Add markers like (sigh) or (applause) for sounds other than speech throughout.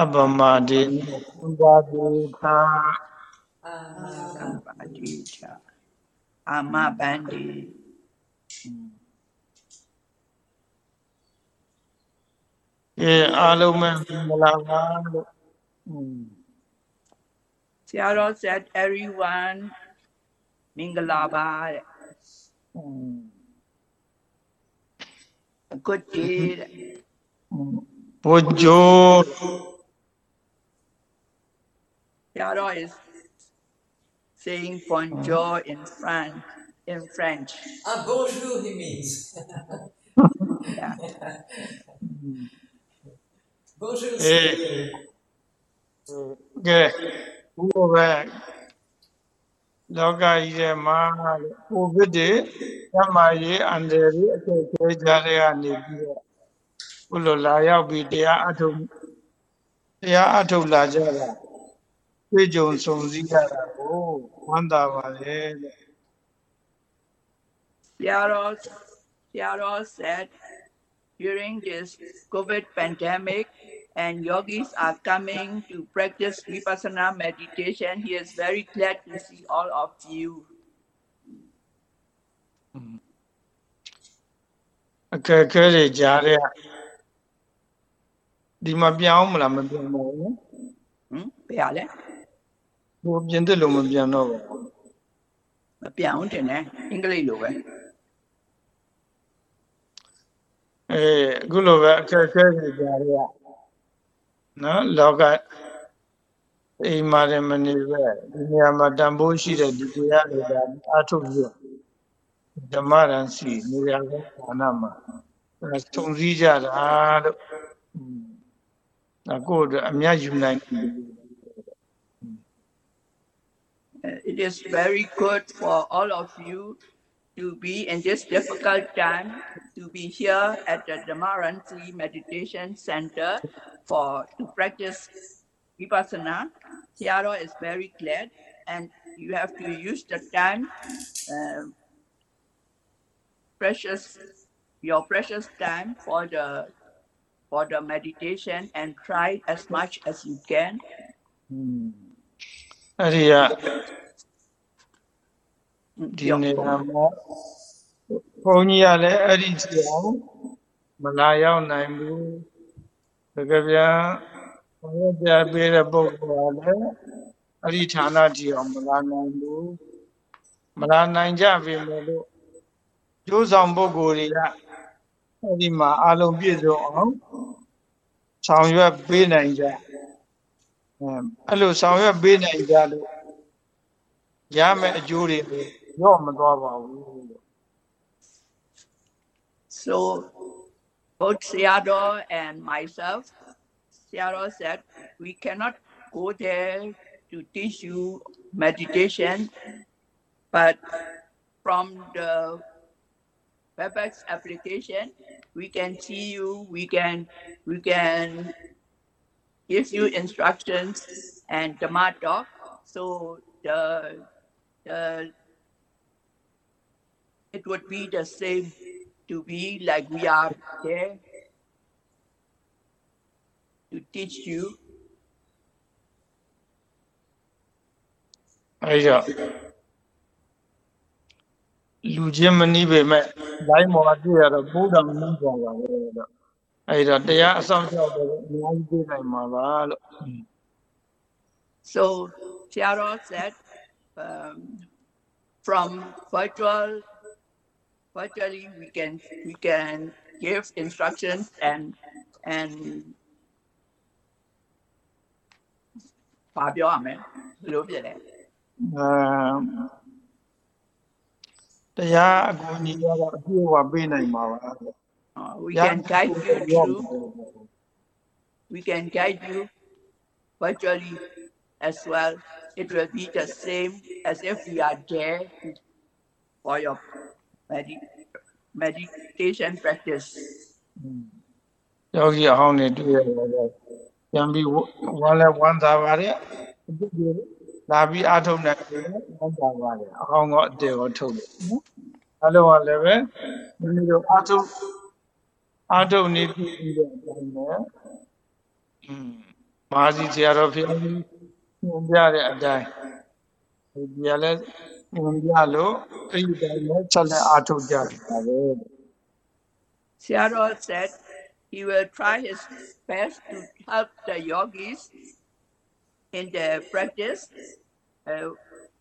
အပမဒေဥပါဒေသာအမပါဒေသာအမပန္ဒီအဲအားလုံးမင်္ဂလာပါလို့ဆရာတော် said everyone မင်္ဂလာပါတဲ့ good day တဲ့ဘုဂျို ဆရာတော် is saying bonjour in French in French Ah, bonjour, he means. (laughs) yeah (laughs) bonjour, အေး c'est- ကဲဘုလိုပဲလောကကြီးထဲမှာကိုဗစ်တွေဓမ္မရေးအန္တရာယ်တွေအခက်အခဲကြားတွေကနေပြီးတော့ဘုလိုလာရောက်ပြီးတရားအထုတ်တရားအထုတ်လာကြတာ တွေ့ကြုံဆုံစည်းကြတာကိုဝမ်းသာပါလေတဲ့ Seattle, Seattle said during this COVID pandemic and yogis are coming to practice vipassana meditation. He is very glad to see all of you. အခက်အခဲတွေကြားတဲ့ဒီမှာပြောင်းမလားမပြောင်းတော့ဘူး Hmm? ဘယ်ရလဲ ဘိုးပြင်တယ်လို့မပြောင်းတော့ဘူးမပြောင်းတင်နဲ့အင်္ဂလိပ်လိုပဲအဲအခုလိုပဲအခက်အခဲတွေကြားတဲ့နော်လောကအိမ်မာတယ်မနေပဲဒီနေရာမှာတန်ဖိုးရှိတဲ့ဒီတရားတွေဒါအထုတ်ပြီးတော့ဓမ္မရန်စီနေရာကဌာနမှာအဲထုံစည်းကြတာလို့อืมဒါကိုယ့်အတွက်အများယူနိုင်တယ် Uh, It is very good for all of you to be in this difficult time to be here at the Dhammaransi Meditation Center for to practice vipassana. Tiaro is very glad, and you have to use the time, um, precious, your precious time for the for the meditation, and try as much as you can အဲ့ဒီကဒီနေရာမှာဘုန်းကြီးကလည်းအဲ့ဒီစီအောင်မလာရောက်နိုင်ဘူးတကယ်ပြန်ဘာလို့ပြပေးတဲ့ပုဂ္ဂိုလ်ကလည်းအဲ့ဒီဌာနကြီးအောင်မလာနိုင်ဘူးမလာနိုင်ကြပြီလို့ကျိုးဆောင်ပုဂ္ဂိုလ်တွေကအဲ့ဒီမှာအလုံးပြည့်စုံအောင်ဆောင်ရွက်ပေးနိုင်ကြအဲ အဲ့လိုဆောင်ရွက်ပေးနိုင်ကြလို့ရမယ့်အကျိုးတွေရော့မသွားပါဘူးလို့ So both Seado and myself, Seado said, we cannot go there to teach you meditation, but from the WebEx application, we can see you, we can we can give you instructions and Dhamma talk. So the the it would be the same to be like we are there to teach you အဲကြောင့်လူချင်းမနှီးပေမဲ့လိုင်းပေါ်မှာတွေ့ရတော့ပိုးတော်နှီးကြပါလေတော့ အဲဒါတရားအဆောင်ကြောက်တယ်အများကြီးသိနိုင်မှာပါလို့ So Tiaro said, um, from virtual, virtually we can we can give instructions and and ဘာပြောရမလဲဘယ်လိုဖြစ်လဲ အဲတရားအကူအညီရတော့အပြည့်အဝပေးနိုင်မှာပါလို့ Uh, we can guide you through we can guide you virtually as well. It will be the same as if we are there for your medi- meditation practice. ယောဂီအဟောင်းတွေတွေ့ရတယ်ပြန်ပြီးဝမ်းလဲဝမ်းသာပါတယ်အပြည့်တွေလာပြီးအားထုတ်နိုင်တယ်ဝမ်းသာပါတယ်အဟောင်းကအတေရောထုတ်တယ်နော်အလုံးကလည်းပဲမိမိတို့အားထုတ် အားထုတ်နေပြီးတဲ့အတိုင်းပဲอืมမ မဟာစီဆရာတော်ဘုရားကြီးညွှန်ပြတဲ့အတိုင်းဒီကလည်းညွှန်ပြလို့အဲ့ဒီတိုင်းနဲ့ဆက်လက်အားထုတ်ကြတာပဲ Sayadaw said he will try his best to help the yogis in their practice uh,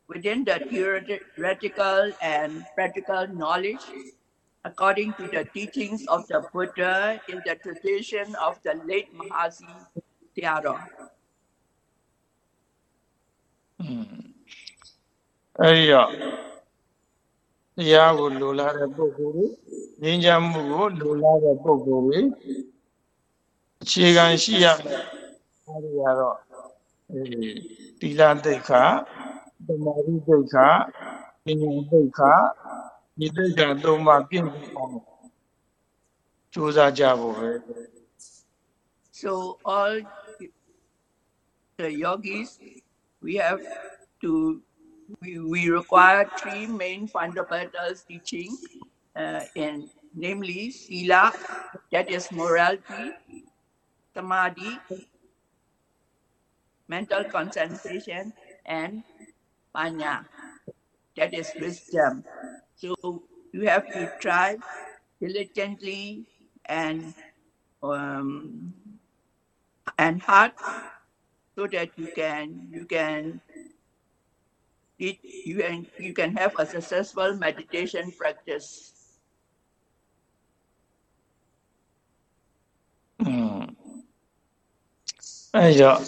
within the theoretical and practical knowledge according to the teachings of the Buddha in the tradition of the late Mahasi Sayadaw. အဲ့ဒီတော့တရားကိုလိုလားတဲ့ပုဂ္ဂိုလ်တွေငြိမ်းချမ်းမှုကိုလိုလားတဲ့ပုဂ္ဂိုလ်တွေအခြေခံရှိရမယ်အဲ့ဒီကတော့အဲသီလတိတ်ခာသမာဓိတိတ်ခာဉာဏ်တိတ်ခာဒီတိတ် ခာသုံးပါးပြည့်စုံအောင်ကြိုးစားကြဖို့ပဲ So all the yogis, we have to, we, we require three main fundamental teaching, uh, in namely sila, that is morality, samadhi, mental concentration, and panya, that is wisdom. So you have to try diligently and um, and hard so that you can you can it, you can you can have a successful meditation practice. อืมအဲ့တော့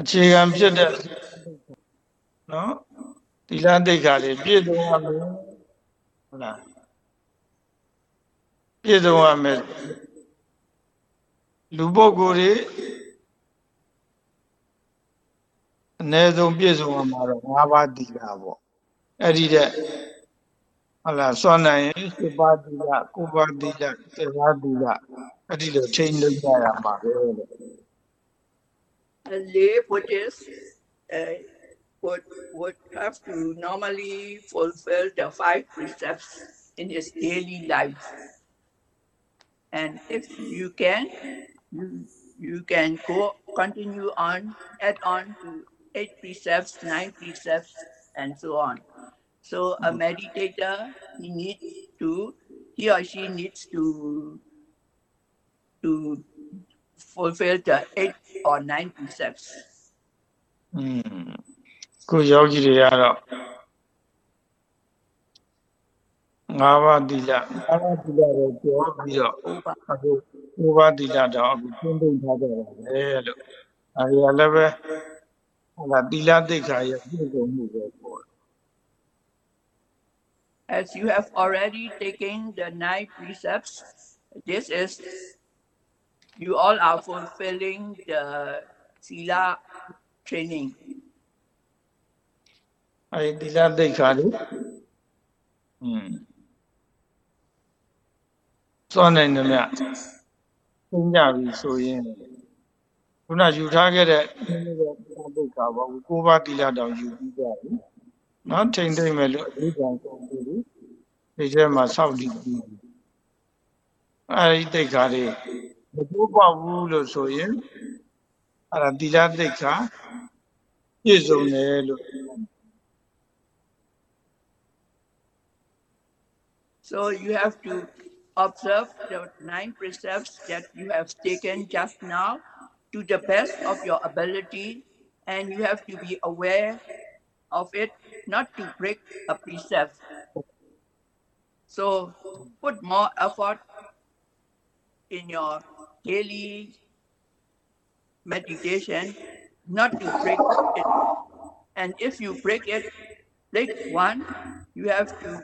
အခြေခံဖြစ်တဲ့နော် သီလတိတ်ခါလေးပြည့်စုံရမယ်ဟုတ်လားပြည့်စုံရမယ်လူပုဂ္ဂိုလ်တွေအ ਨੇ ဆုံးပြည့်စုံရမှာတော့၅ပါးသီလပေါ့အဲ့ဒီတဲ့ဟုတ်လားစွမ်းနိုင်ရင်7ပါးသီလ9ပါးသီလ10ပါးသီလအဲ့ဒီလိုချိန်လို့ရရမှာပဲလို့ A lay Buddhist uh, would would have to normally fulfill the five precepts in his daily life. And if you can, you, you can go continue on, add on to eight precepts, nine precepts, and so on. So a mm-hmm. meditator, he needs to, he or she needs to, to fulfill the eight or nine precepts. อื มကိုယောဂီတွေကတော့ငါးပါးသီလငါးပါးသီလကိုပြောပြီးတော့ Over. အခုကိုးပါးသီလတော့အခုသင်သိထားကြတာပဲလို့အဲဒီကလည်းပဲဟိုကသီလသိက္ခာရဲ့ပြည့်စုံမှုပဲပေါ့ As you have already taken the nine precepts, this is, you all are fulfilling the Sila training. အဲဒီသီလသိက္ခာတွေอืมစွန့်နိုင်တယ်မြတ်သိကြပြီဆိုရင်ခုနယူထားခဲ့တဲ့ဒီလိုပဲသီလသိက္ခာပေါ့ကိုးပါးသီလတောင်ယူပြီးကြပြီနော်ထိမ့်သိမ့်မယ်လို့အဓိပ္ပာယ်ဆုံးပြီးပြီဒီထဲမှာစောင့်တည်ပြီးပြီအဲဒီသိက္ခာတွေမကျိုးပေါက်ဘူးလို့ဆိုရင်အဲ့ဒါသီလသိက္ခာပြည့်စုံတယ်လို့ So you have to observe the nine precepts that you have taken just now to the best of your ability, and you have to be aware of it, not to break a precept. So put more effort in your daily meditation, not to break it. And if you break it, break one, you have to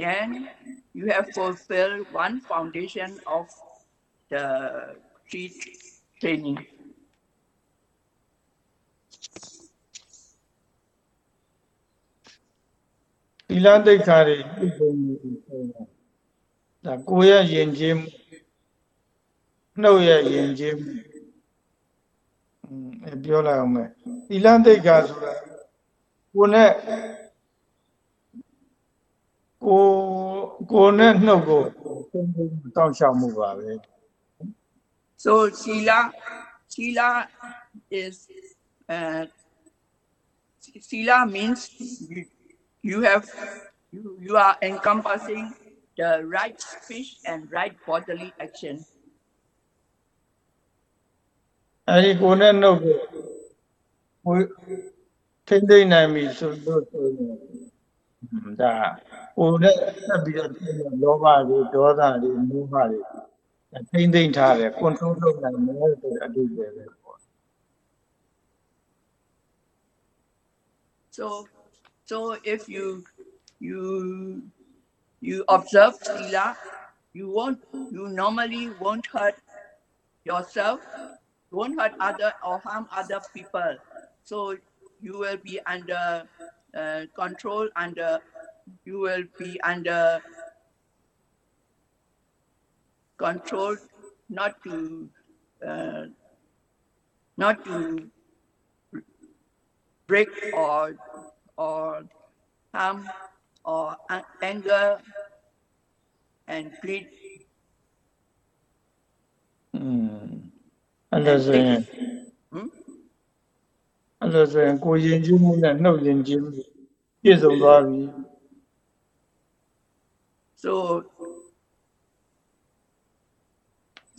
then you have fulfilled one foundation of the three training. The Jim, no Jim, the ကျေးမှုနှုတ်ရဲ့ယဉ်ကျေးမှုอืมအဲပြောလိုက်အောင်မယ်သီလသိက္ခာဆိုတာကိုယ်နဲ့ကိုကိုယ်နဲ့နှုတ်ကိုသုံးဖို့တောင်းလျှောက်မှုပါပဲ So sila, sila is uh, sila means you, you have you, you are encompassing the right speech and right bodily action. အဲဒီကိုယ်နဲ့နှုတ်ကိုကိုယ်ထိမ့်သိမ့်နိုင်ပြီဆိုလို့ဆိုရင်ဒါ ကိုယ်နဲ့ဆက်ပြီးတော့ဖြစ်တဲ့လောဘတွေဒေါသတွေမောဟတွေထိမ့်သိမ့်ထားတယ်ကွန်ထရိုးလုပ်နိုင်တယ်ဆိုတဲ့အတူပဲပဲပေါ့ So, so if you you you observe sila, you won't you normally won't hurt yourself, won't hurt other or harm other people. So you will be under uh, control, under you will be under control, not to uh, not to break or or harm or a- anger and greed อืมအဲ့လိုဆိုရင် Hmm? အဲ့လိုဆိုရင်ကိုယ်ယဉ်ကျေးမှုနဲ့နှုတ်ယဉ်ကျေးမှုပြည့်စုံသွားပြီ So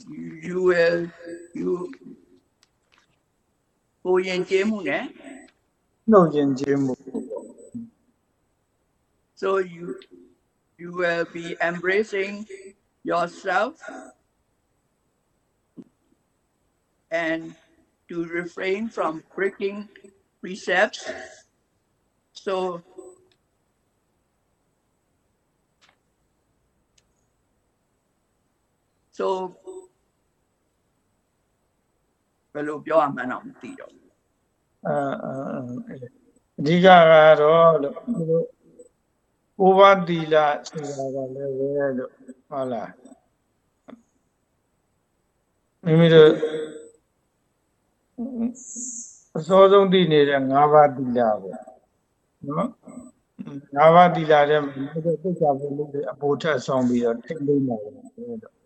you, you will you ကိုယ်ယဉ်ကျေးမှုနဲ့ နှုတ်ယဉ်ကျေးမှုပေါ့ so you you will be embracing yourself and to refrain from breaking precepts so so ဘယ်လိုပြောရမှန်းတော့မသိတော့ဘူးအာအာအာအဓိကကတော့လို့ဒီလိုကိုးပါးတီလာဆိုတာကလည်းပဲလို့ဟုတ်လားမိမိတို့အစောဆုံးတည်နေတဲ့၅ပါးတီလာပဲနော်၅ပါးတီလာတဲ့မှာဒီသိက္ခာပုဒ်တွေအပေါ်ထပ်ဆောင်ပြီးတော့ထိမ့်သိမ့်နေတယ်လို့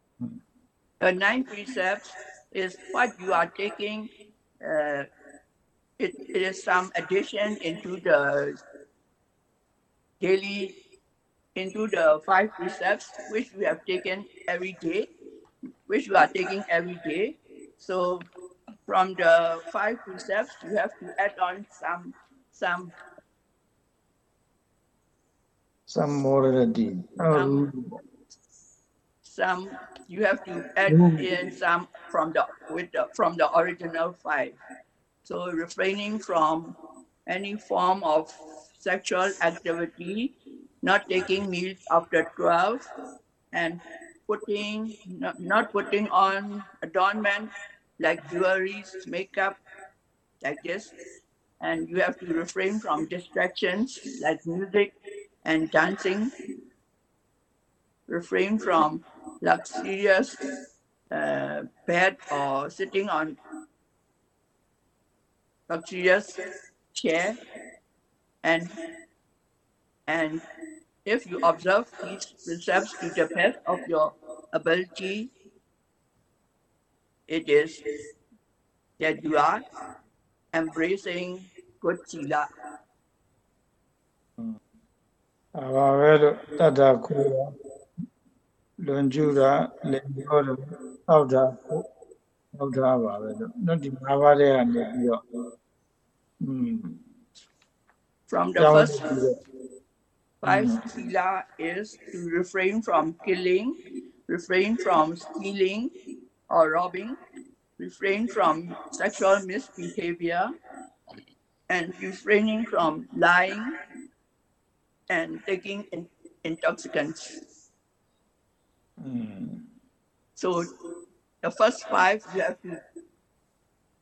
The nine precepts is what you are taking. Uh, it, it is some addition into the daily, into the five precepts which we have taken every day, which we are taking every day. So from the five precepts, you have to add on some some some morality ဟုတ် some you have to add in some from the with the from the original five. So refraining from any form of sexual activity not taking meals after 12 and putting not, not putting on adornment like jewelries makeup like this. And you have to refrain from distractions like music and dancing refrain from luxurious uh, bed or sitting on luxurious chair and and if you observe these precepts to the best of your ability it is that you are embracing good sila အဲပါပဲလို့တတ္တာကိုယ် လွန်ကျူတာလည်းပြောတယ်တောက်တာကိုတောက်တာပါပဲလို့နော်ဒီ၅ပါးတဲ့ကနေပြီးတော့อืม from the ကြောင်း first ပြီးတော့ Five sila is to refrain from killing, refrain from stealing or robbing, refrain from sexual misbehavior, and refraining from lying and taking in- intoxicants. Mm. So the first five, you have to,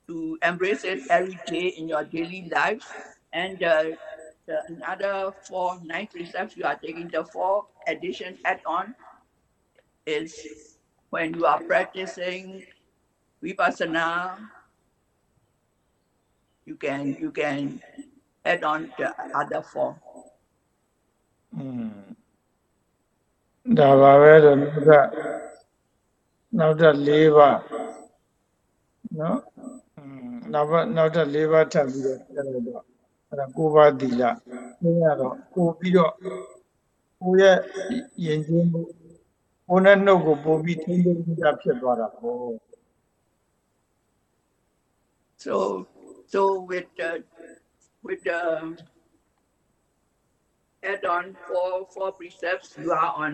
to embrace it every day in your daily life. And uh, the another four, nine precepts you are taking, the four addition add-on is when you are practicing vipassana, you can you can add on the other four. Mm. ဒါပါပဲလို့နောက်ကနောက်ထပ်၄ပါနော်နောက်ပါနောက်ထပ်၄ပါထပ်ပြီးတော့ပြန်လို့တော့အဲ့ဒါကိုပါသီလသင်ရတော့ကိုပြီးတော့ကိုရဲ့ယဉ်ကျေးမှုကိုနဲ့နှုတ်ကိုပို့ပြီးထိန်းသိမ်းကြတာဖြစ်သွားတာပေါ့ so so with the with the add on for four precepts you are on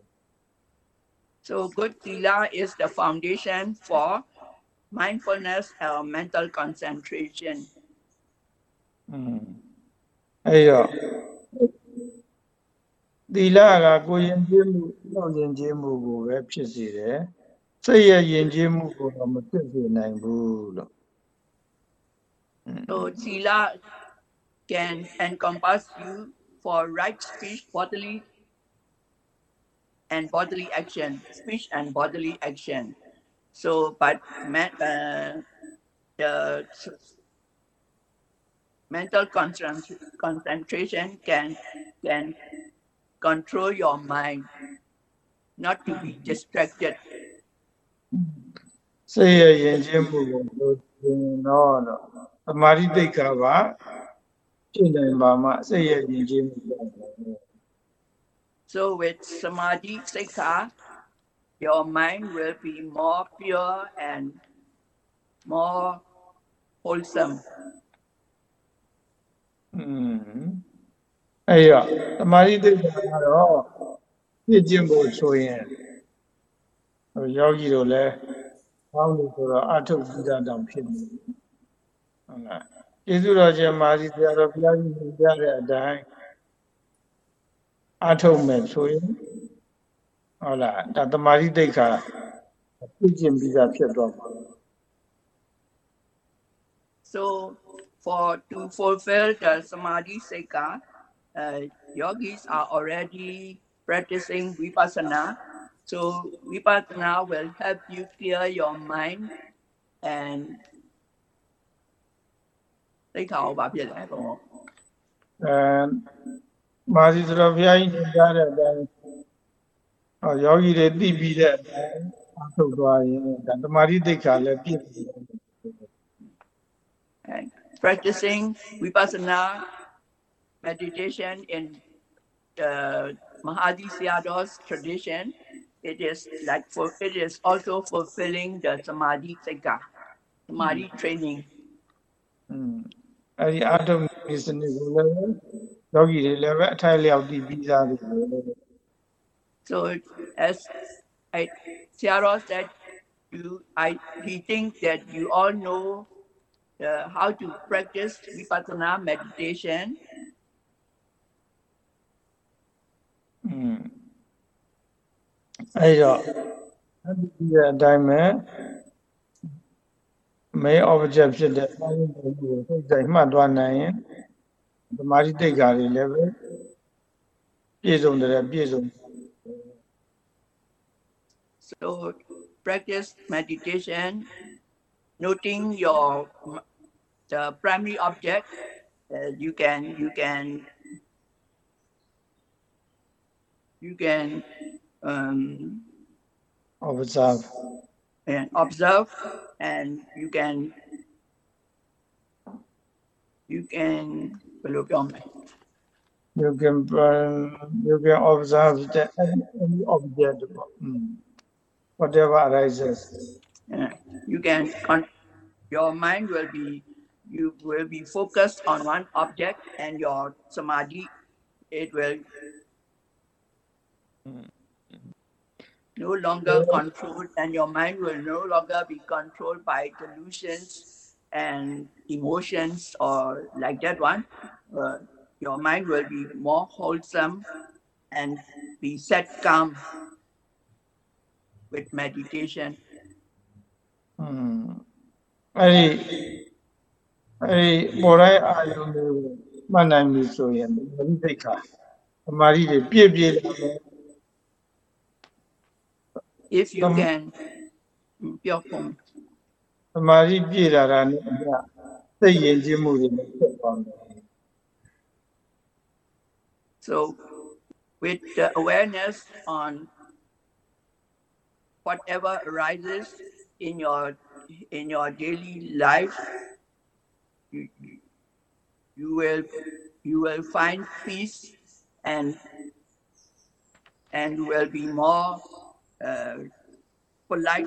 So good sila is the foundation for mindfulness and mental concentration. Mm. အဲ့တော့သီလကကိုယဉ်ကျေးမှုကြောင့်ယဉ်ကျေးမှုကိုပဲဖြစ်စေတယ်စိတ်ရဲ့ယဉ်ကျေးမှုကိုတော့မဖြစ်စေနိုင်ဘူးလို့ So sila can encompass you for right speech bodily and bodily action, speech and bodily action. So, but me- uh, the mental concentration, concentration can can control your mind, not to be distracted. စိတ်ရဲ့ယဉ်ကျေးမှုကိုလို့ရှင်တော့တော့သမာဓိတိတ်ကပါဖြစ်နိုင်ပါမှစိတ်ရဲ့ယဉ်ကျေးမှုပေါ့ So with samadhi sikha, your mind will be more pure and more wholesome. อืมအဲ့တော့သမာဓိတိတ်ကတော့ပြည့်ကျင့်ဖို့ဆိုရင်ဟိုယောဂီတို့လည်းဘောင်းလို့ဆိုတော့အထုတ်ပြီးသားတောင်ဖြစ်နေတယ်ဟုတ်လားကျေးဇူးတော်ရှင်မာသီဆရာတော်ဘုရားကြီးညွှန်ပြတဲ့အတိုင်း So for to fulfill the samadhi sikkha uh, yogis are already practicing vipassana. So vipassana will help you clear your mind and သိက္ခာဘာဖြစ်လဲ?ပေါ့အဲ practicing vipassana meditation in the Mahasi tradition it is like for it is also fulfilling the samadhi sikkha, samadhi training. အဲဒီအထုတ်နည်းစနစ်ကိုလည်း ယောဂီတွေလည်းပဲအထိုက်အလျောက်သိပြီးသားတွေပဲ So as I Sayadaw said, you I he thinks that you all know uh, how to practice vipassana meditation อืมအဲဒီတော့အဲဒီအတိုင်းပဲ main object ဖြစ်တဲ့စာရင်းပုံကိုစိတ်တိုင်းမှတ်သွားနိုင်ရင် သမာဓိတိတ်ခါတွေလည်းပဲပြည့်စုံတယ်ပြည့်စုံ So practice meditation, noting your the primary object. Uh, you can you can you can um, observe and observe, and you can you can you can you can observe the any, object whatever arises Uh, you can con- your mind will be you will be focused on one object and your samadhi it will no longer controlled, and your mind will no longer be controlled by delusions and emotions or like that one. Uh, your mind will be more wholesome and be set calm with meditation. อืมအဲ့ဒီအဲ့ဒီပေါ်တိုင်းအာယုံတွေကိုမှတ်နိုင်ပြီဆိုရင်သတိသိက္ခာသမာဓိတွေပြည့်ပြည့်လာမယ် If you Um, can, mm, pure form. သမာဓိပြည့်လာတာနဲ့အမျှသိရင်ကျင့်မှုတွေလည်းဖြစ်သွားမယ် So, with the awareness on whatever arises in your in your daily life, you, you will you will find peace and and you will be more uh, polite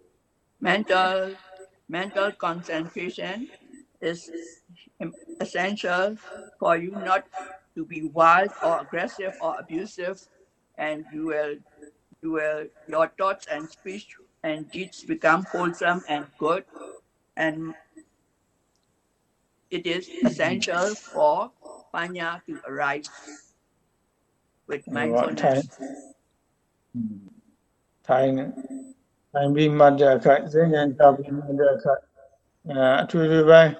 mental mental concentration is essential for you not to be wild or aggressive or abusive and you will you will your thoughts and speech and deeds become wholesome and good and it is essential for panya to arise with mindfulness. Right, Time. mindfulness ထိုင်ထိုင်ပြီးမှတ်တဲ့အခါစဉ်းဉဏ်ကြောက်ပြီးမှတ်တဲ့အခါအဲအထွေထွေပိုင်း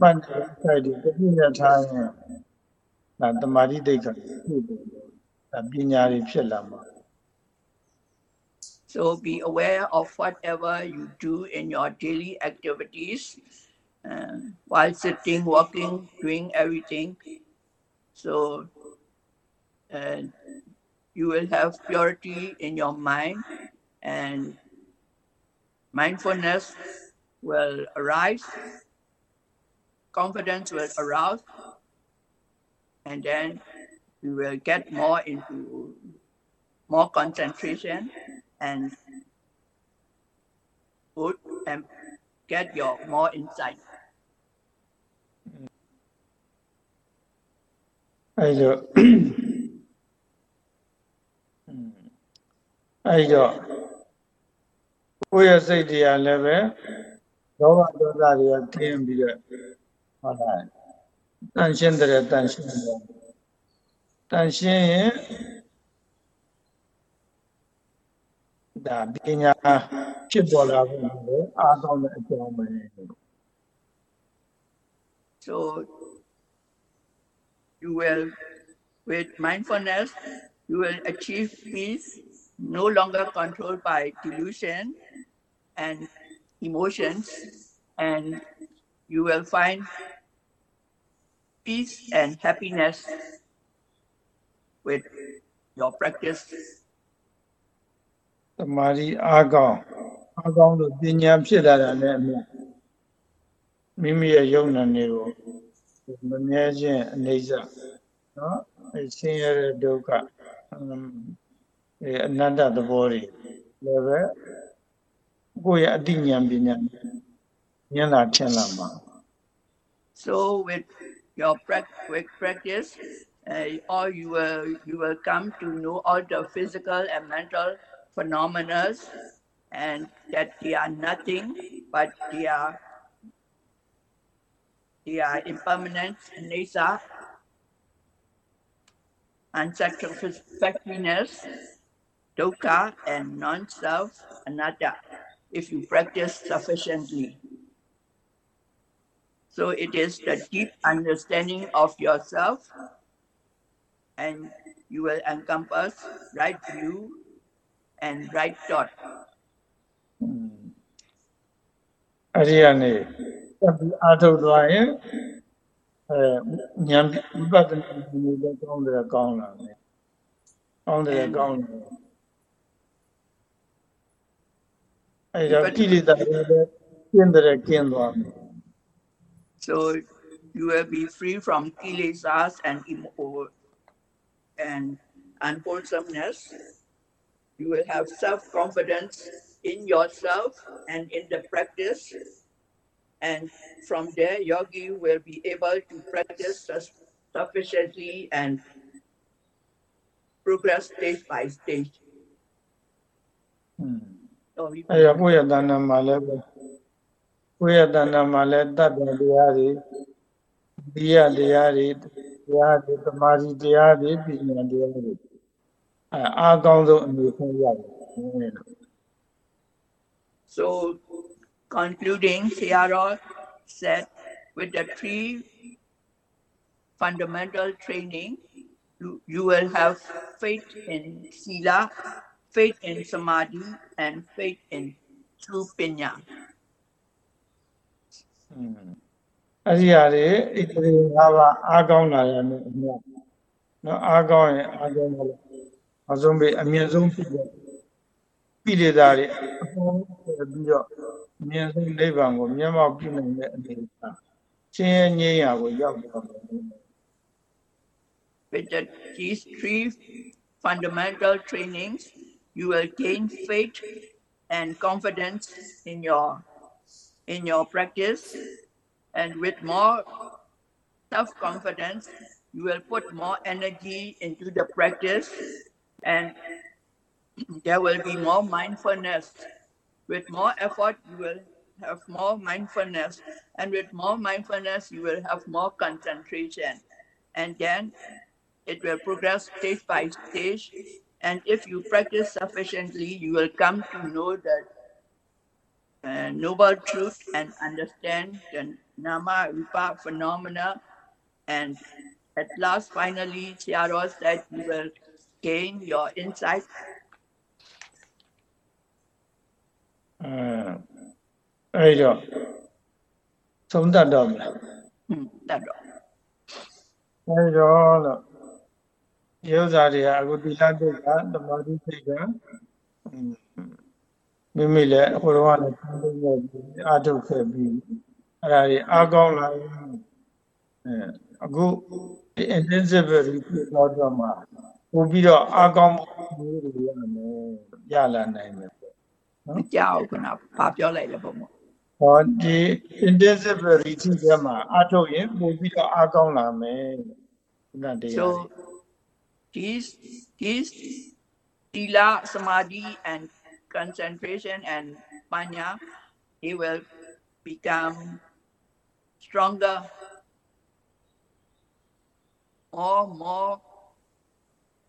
မှတ်တဲ့အခါဒီတတိယထားရင်ဒါတမာတိတိတ်ခါဖြစ်တယ်ဒါပညာတွေဖြစ်လာမှာ So be aware of whatever you do in your daily activities uh, while sitting, walking, doing everything. So uh, you will have purity in your mind and mindfulness will arise, confidence will arouse, and then you will get more into more concentration and put and get your more insight. အဲ့တော့အဲ့တော့ (coughs) ကိုယ့်ရဲ့စိတ်တရားလည်းပဲလောဘဒေါသတွေကကင်းပြီးတော့ဟုတ်လားတန်ရှင်းတဲ့တန်ရှင်းတယ်တန်ရှင်းရင်ဒါပညာဖြစ်ပေါ်လာဖို့လည်းအားကောင်းတဲ့အကြောင်းပဲ So you will, with mindfulness, you will achieve peace, no longer controlled by delusion and emotions, and you will find peace and happiness with your practice. သမာဓိအားကောင်းအားကောင်းလို့ပညာဖြစ်လာတာနဲ့အမျှမိမိရဲ့ယုံနာနေကိုမမြဲခြင်းအနေစနော်အရှင်းရတဲ့ဒုက္ခအမ်အဲအနတ္တသဘောတွေလည်းပဲ ကိုယ့်ရဲ့အတိညာဏ်ပညာဉာဏ်လာထင်လာမှာ So with your prac- with practice, uh, or you will you will come to know all the physical and mental phenomena, and that they are nothing, but they are they are impermanent nature, unsatisfactoriness, dukkha, and non-self, anatta, if you practice sufficiently. So it is the deep understanding of yourself, and you will encompass right view and right thought. အဲ့ဒီကနေတက်ပြီးအားထုတ်သွားရင်အဲဉာဏ်ဝိပဿနာဉာဏ်လည်းကောင်းတယ်ကောင်းလာတယ် ကောင်းတယ် And- ကောင်းတယ် So you will be free from kilesas and and unwholesomeness. You will have self-confidence in yourself and in the practice. And from there, yogi will be able to practice sufficiently and progress stage by stage. อื ม So we အဲ့တော့ကိုယ့်ရဲ့တဏ္ဍာမှာလည်းပဲကိုယ့်ရဲ့တဏ္ဍာမှာလည်းတတ်တဲ့တရားတွေဒီရတရားတွေတရားတွေသမာဓိတရားတွေပညာတရားတွေအဲအားကောင်းဆုံးအနေနဲ့ရတယ်လို့ So, concluding, Sayadaw said, with the three fundamental training, you, you will have faith in Sila, faith in Samadhi, and faith in true Pinya. อืมအဲ့ဒီဟာတွေဣတရီ၅ပါးအားကောင်းလာရမယ်အမြတ်နော်အားကောင်းရင်အားကောင်းတယ်အဆုံးပဲအမြင့်ဆုံးဖြစ်တဲ့ပိလေသာတွေအကုန်လုံးပြီးတော့အမြင့်ဆုံးနိဗ္ဗာန်ကိုမျက်မှောက်ပြုနိုင်တဲ့အနေအထားချင်းရဲ့ငြိမ်းရာကိုရောက်သွားတယ် With the, these three fundamental trainings, you will gain faith and confidence in your in your practice, and with more self-confidence, you will put more energy into the practice, and there will be more mindfulness. With more effort, you will have more mindfulness, and with more mindfulness, you will have more concentration, and then it will progress stage by stage. And if you practice sufficiently, you will come to know the uh, noble truth and understand the Nama Rupa phenomena. And at last, finally, Sayadaw said you will gain your insight အဲအဲ့တော့သုံးတတ်တော့မလား Hmm, that all. အဲ့တော့လို့ဒီ ဥစ္စာတွေကအခုတိလတိတ်ကသမာဓိစိတ်ကอืมမိမိလည်းဟိုတော့ကလည်းသံသိနေပြီးအာထုတ်ခဲ့ပြီးအဲ့ဒါတွေအားကောင်းလာရင်အဲအခုဒီ intensive repeat တော့တော့မှပို့ပြီးတော့အားကောင်းမှုတွေရမယ်ရလာနိုင်မယ်ကြောက်ခဏဘာပြောလိုက်လဲဘုံမဟောဒီ intensive retreat ထဲမှာအားထုတ်ရင်ပို့ပြီးတော့အားကောင်းလာမယ်ခုနတရားတွေ So these these sila, samadhi, and concentration and panya, they will become stronger or more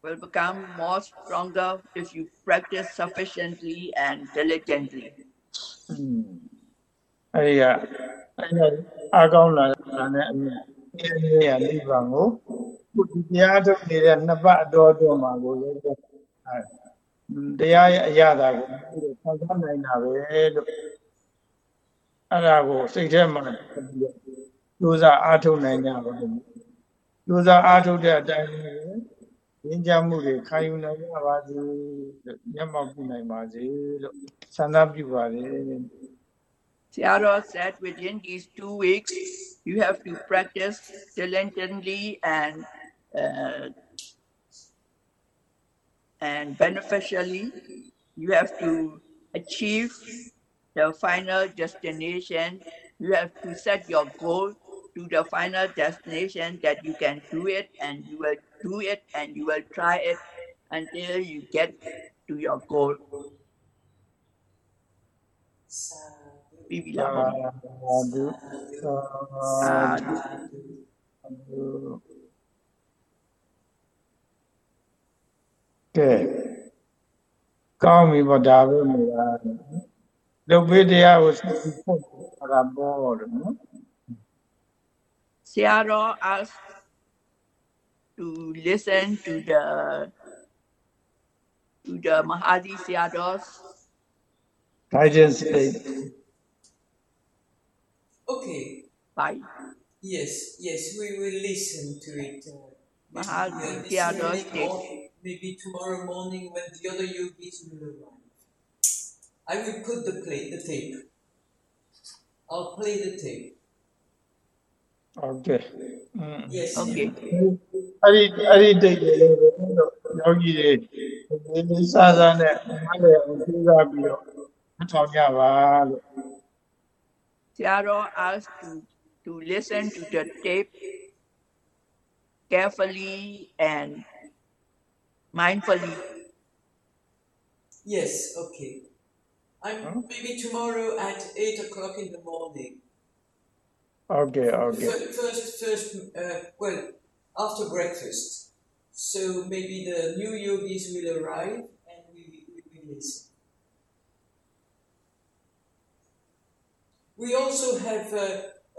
will become more stronger if you practice sufficiently and diligently. อืมအဲ့ဒီကအဲ့ဒါအားကောင်းလာတာနဲ့အမြဲဒီနေ့ရနိဗ္ဗာန်ကို ခုဒီတရားထုတ်နေတဲ့နှစ်ပတ်အတော်အတွင်းမှာကိုလည်းအဲတရားရဲ့အရာသာကိုပြီးတော့ဆံသနိုင်တာပဲလို့အဲ့ဒါကိုစိတ်ထဲမှာပြီးတော့ကြိုးစားအားထုတ်နိုင်ကြပါလို့ကြိုးစားအားထုတ်တဲ့အတိုင်းပဲရင်းကြမှုတွေခံယူနိုင်ကြပါစေလို့မျက်မှောက်ပြုနိုင်ပါစေလို့ဆန္ဒပြုပါတယ် Sayadaw said within these two weeks, you have to practice diligently and uh, and beneficially. You have to achieve the final destination. You have to set your goal to the final destination that you can do it and you will do it and you will try it until you get to your goal. Bibi သာ lah, ဓု ကဲကောင်းပြီပေါ့ဒါပဲမလားလုတ်ပေးတရားကိုဆက်ပြီးပို့တာပေါ့လို့နော်ဆရာတော် ask to listen to the to the Mahasi siados guidance okay. Bye. Yes yes we will listen to it. uh, maybe, Mahal uh, this Theodore evening State. or maybe tomorrow morning when the other yogis will arrive. I will put the play, the tape. I'll play the tape. ဟုတ်ကဲ့อืม Yes. Okay. အဲ့ဒီအဲ့ဒီတိတ်တွေလည်းယောဂီတွေဒီဒီစားစားနဲ့နားလည်အောင်ကြိုးစားပြီးတော့မထောင်ကြပါလို့ Theodore asked to, to listen to the tape carefully and mindfully. Yes, okay. I'm huh? maybe tomorrow at eight o'clock in the morning. Okay, okay. First, first, uh, well, after breakfast. So maybe the new yogis will arrive and we, we will listen. We also have uh,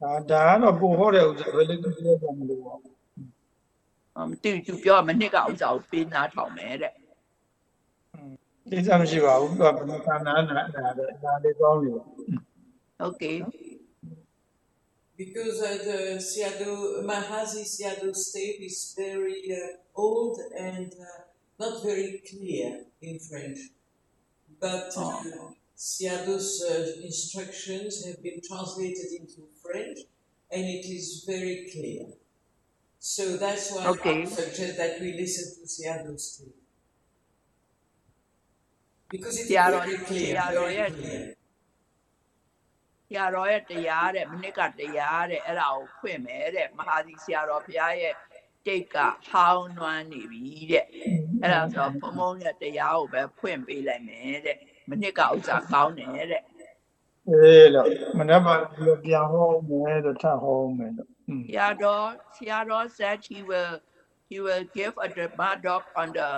ဒါဒါကတော့ပုံဟောတဲ့ဥစ္စာပဲလေသူပြောကြမလို့ပေါ့အမတူတူပြောမနှစ်ကဥစ္စာကိုပေးနားထောင်မယ်တဲ့ဒီစားမရှိပါဘူးသူကဘယ်မှာနားနားနားတဲ့ဒါလေးကောင်းနေပါโอเค because uh, the Sayado Mahasi Sayado state is very uh, old and uh, not very clear in French, but. Oh. Sayado's uh, instructions have been translated into French, and it is very clear. So that's why okay. I suggest that we listen to Sayado's too. Because it's Sayado, very clear. Yeah, very yeah. clear. ဆရာတော်ရဲ့တရားတဲ့မိနစ်ကတရားတဲ့အဲ့ဒါကိုဖွင့်မယ်တဲ့မဟာဒီဆရာတော်ဘုရားရဲ့တိတ်ကဟောင်းနွမ်းနေပြီတဲ့အဲ့ဒါဆိုဘုံဘုံရဲ့တရားကိုပဲဖွင့်ပေးလိုက်မယ်တဲ့ မနှစ်ကဥစ္စာကောင်းတယ်တဲ့အေးလို့မနေ့ကပြန်ဟောမယ်လို့ထပ်ဟောမယ်လို့ဆရာတော်ဆရာတော် said he will he will give a Dharma on the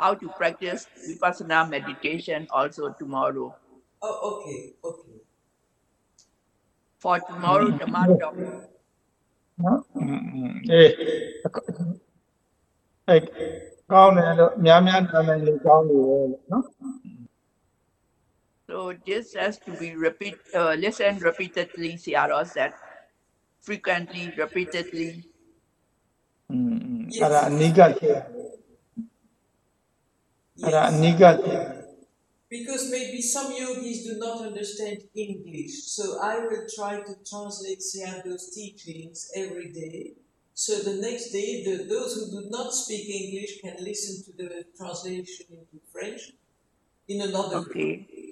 how to practice vipassana meditation also tomorrow. Oh okay okay. For tomorrow Dharma talk နော်အေးအဲကောင်းတယ်လို့များများနာမည်လေးကောင်းတယ်လို့နော် So this has to be repeat, uh, listened repeatedly, Ciara said. Frequently, repeatedly. Mm. Yes. Yes. Because maybe some yogis do not understand English, so I will try to translate Sayado's teachings every day. So the next day, the, those who do not speak English can listen to the translation into French in another okay. Way.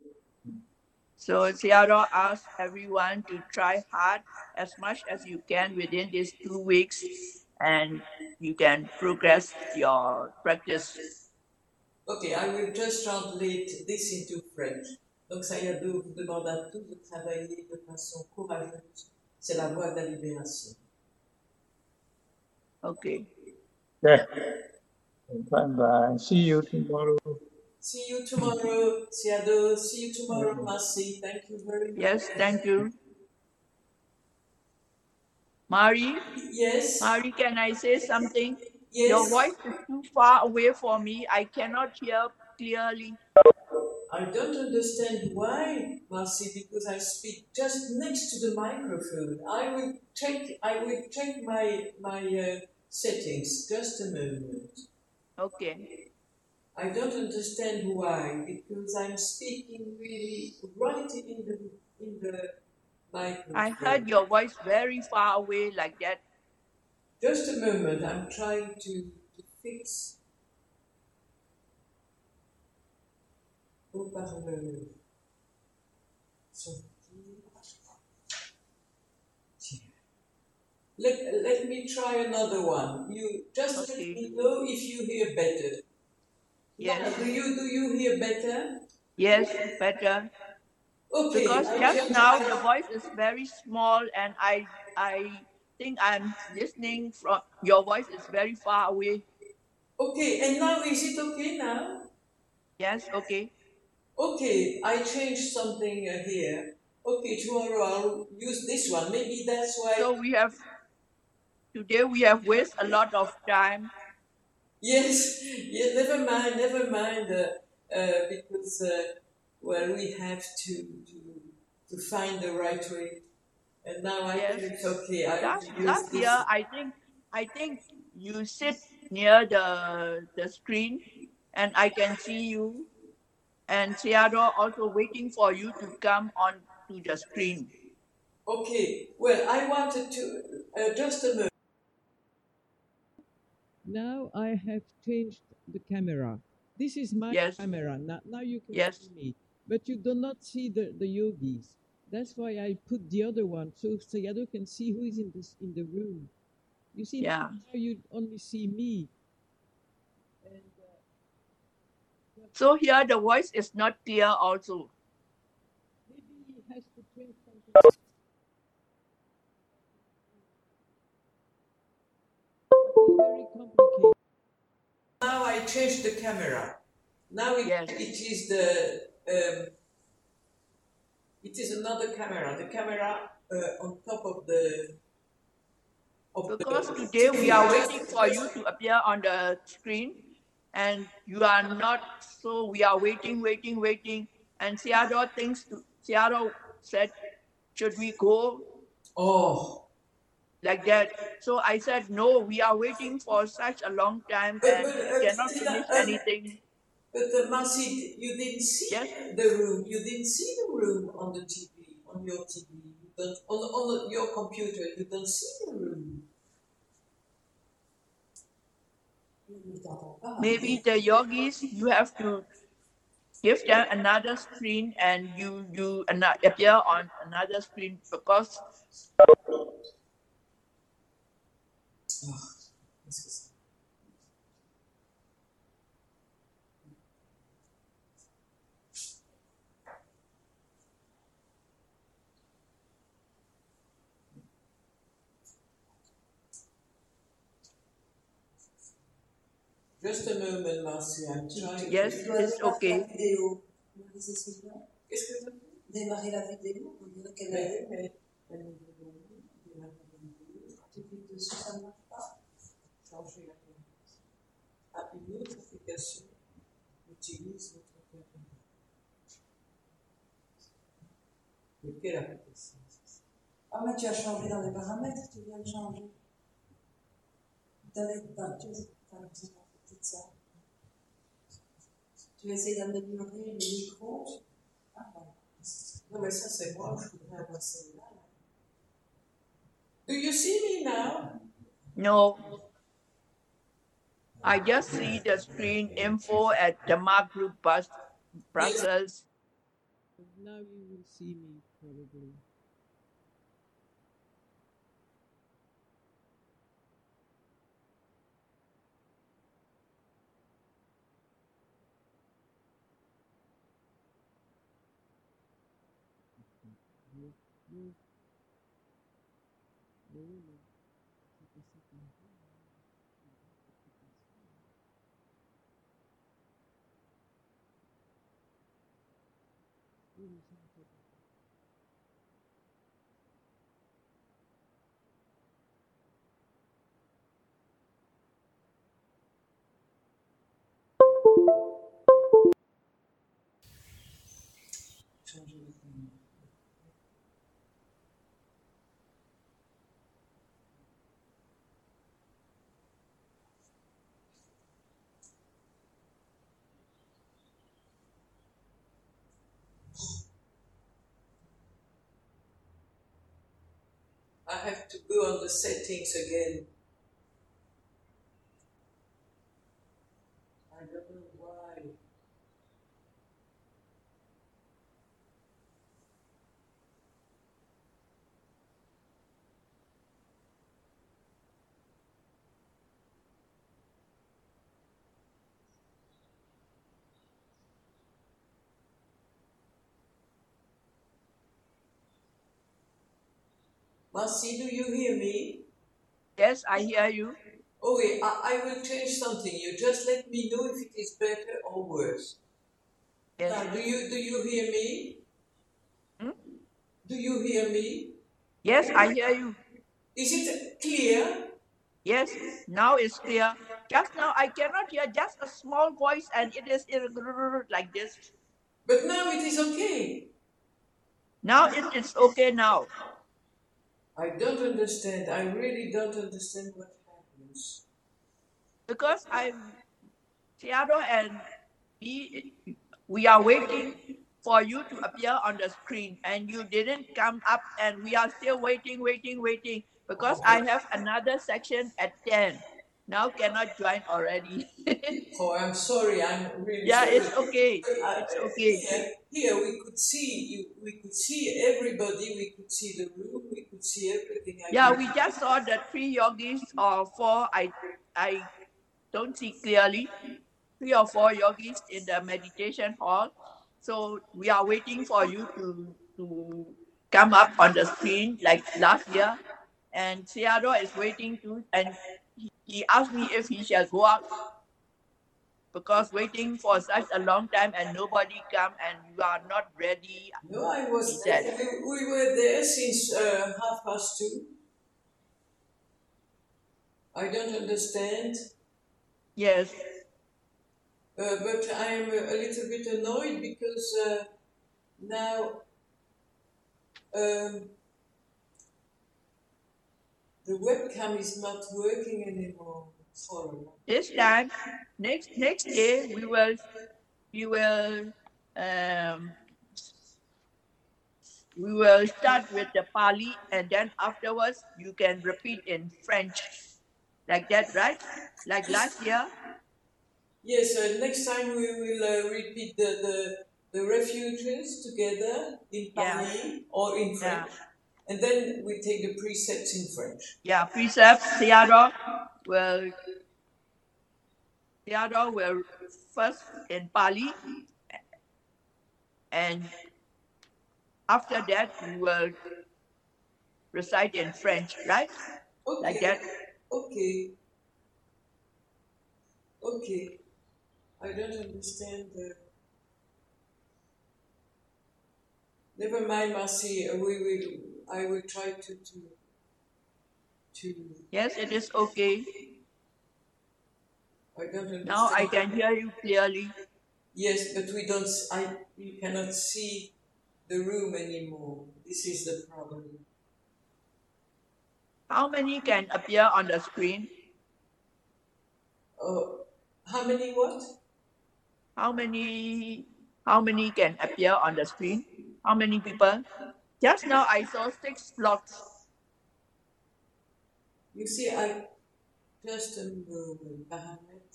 So Sayado asks everyone to try hard as much as you can within these two weeks and you can progress your practice. Ok, I will just translate this into French. Donc Sayado vous demande à tous de travailler de façon courageuse. C'est la voie de la libération. Okay. ကဲ bye bye see you tomorrow See you tomorrow, Sayado. See you tomorrow, Masi. Thank you very much. Yes, thank you. Mari, Yes. Mari, can I say something? Yes. Your voice is too far away for me. I cannot hear clearly. I don't understand why, Masi, because I speak just next to the microphone. I will check. I will check my my uh, settings. Just a moment. Okay. I don't understand why, because I'm speaking really right in the in the microphone. I heard your voice very far away like that. Just a moment. I'm trying to, to fix. Oh, Haut-parleur. Let, let me try another one. You just let me know if you hear better. Yes. Do you do you hear better? Yes, better. Okay. Because just now the voice is very small and I I think I'm listening from your voice is very far away. Okay, and now is it okay now? Yes, okay. Okay, I changed something here. Okay, tomorrow I'll use this one. Maybe that's why. So we have today we have waste a lot of time. Yes, yeah, never mind, never mind, uh, uh, because, uh, well, we have to, to, to find the right way. And now I Yes. think it's okay. I Last last this. year I think I think you sit near the the screen and I can see you and Seattle also waiting for you to come on to the screen. Okay, well, I wanted to, uh, just a moment. Now I have changed the camera. This is my Yes. camera. Now, now you can Yes. see me, but you do not see the, the yogis. That's why I put the other one so Sayado can see who is in this in the room. You see, Yeah. now you only see me. And uh, So here the voice is not clear also. maybe he has to change something. Very complicated. Now I change the camera. Now it, Yes. it is the, um, it is another camera. The camera uh, on top of the, of Because the. today we are waiting for you to appear on the screen and you are not so we are waiting, waiting, waiting. And Seattle thinks to Seattle said, should we go Oh, like that? So I said no, we are waiting for such a long time But- and but, we uh, cannot finish um, anything. but uh, Marcy, you didn't see Yes. the room. You didn't see the room on the TV, on your TV. Don't, on, on your computer, you don't see the room. Maybe the yogis you have to give them another screen and you you appear on another screen because This is- Just a moment, Marcy. I'm trying. yes, to... it's okay. vidéo. Marie Cécilia, Qu'est-ce que vous démarrer la vidéo, on dirait qu'elle Mais, a mais, tu cliques Ah. Mais tu as changé dans les paramètres, tu viens de changer. Tu d'améliorer le micro? Ah, voilà. Non, mais ça, c'est moi, je voudrais là. Do you see me now? No. I just see the screen info at the Mark Group Bus Brussels. Now you will see me probably. You- 음. 음. I have to go on the settings again. I don't know why. Marcy, do you hear me? Yes, I hear you. Okay, I, I will change something. You just let me know if it is better or worse. Yes. Now, do you do you hear me? Hmm? Do you hear me? Yes, I hear you. Is it clear? Yes, now it's clear. Just now I cannot hear just a small voice and it is like this. But now it is okay. Now it is okay now. I don't understand. I really don't understand what happens. Because I Seattle and we we are waiting for you to appear on the screen and you didn't come up and we are still waiting, waiting, waiting because I have another section at 10. Now cannot join already. (laughs) Oh, I'm sorry. I'm really yeah, sorry. it's okay. Uh, It's okay. Here, here we could see you. We could see everybody. We could see the room. See everything. I Yeah, we just saw the three yogis or four. I I don't see clearly. Three or four yogis in the meditation hall. So we are waiting for you to to come up on the screen like last year. And Theodore is waiting to and he, he asked me if he shall go out because waiting for such a long time and nobody come and you are not ready. No, I was. We, we were there since uh, half past two. I don't understand, Yes. uh, but I'm a little bit annoyed because uh, now um, the webcam is not working anymore. Sorry. This time next next day we will we will um, we will start with the Pali and then afterwards you can repeat in French like that right like last year Yes, uh, next time we will uh, repeat the, the, the refuges together in Yeah. Pali or in Yeah. French. And then we take the precepts in French. yeah precepts, Theodore will Theodore will first in Pali and after that we will recite in French right Okay. like that Okay. Okay. I don't understand the. Never mind, Marcy. We will. I will try to to. To. Yes, it is okay. I don't understand. Now I can hear you clearly. Yes, but we don't. I. You cannot see the room anymore. This is the problem. How many can appear on the screen? Oh, how many what? How many how many can appear on the screen? How many people? Just now I saw six slots. You see, I just a moment, paramètres.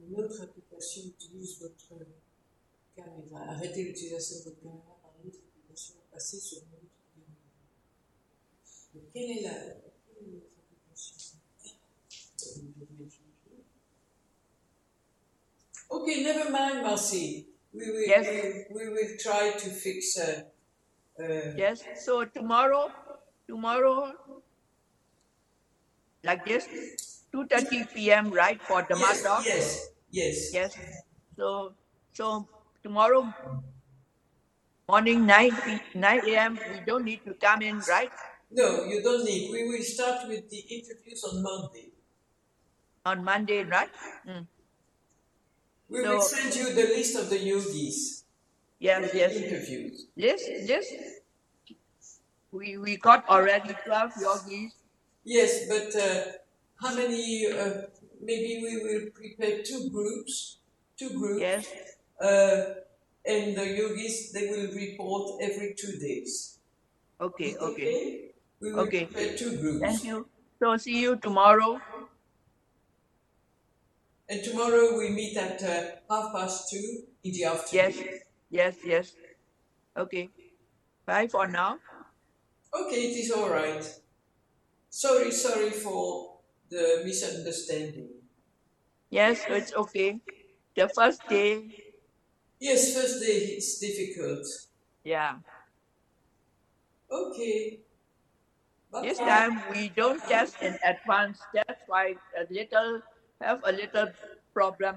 Une autre application utilise votre caméra. Arrêtez l'utilisation de votre caméra par une autre application. Passez sur une autre caméra. Quelle est la, quelle est application? Okay, never mind, Marcy. We will, Yes. we, we will try to fix. Uh, uh, Yes. So tomorrow, tomorrow, like this, two thirty p.m. right for the yes, talk. yes, yes, Yes. So so tomorrow morning nine nine a.m. We don't need to come in, right? No, you don't need. We will start with the interviews on Monday. On Monday, right? Mm. We will send you the list of the yogis. Yes, yes. Interviews. This, this, we, we got already 12 yogis. Yes, but uh, how many? Uh, maybe we will prepare two groups. Two groups. Yes, Uh, and the yogis they will report every two days. okay, okay. okay? We will Okay. prepare two groups. Thank you. So see you tomorrow. And tomorrow we meet at uh, half past two in the afternoon. Yes, yes, yes. Okay. Bye for now. Okay, it is all right. Sorry, sorry for the misunderstanding. Yes, it's okay. The first day, Yes, first day it's difficult. yeah. Okay. But This time we don't test in advance. That's why a little have a little problem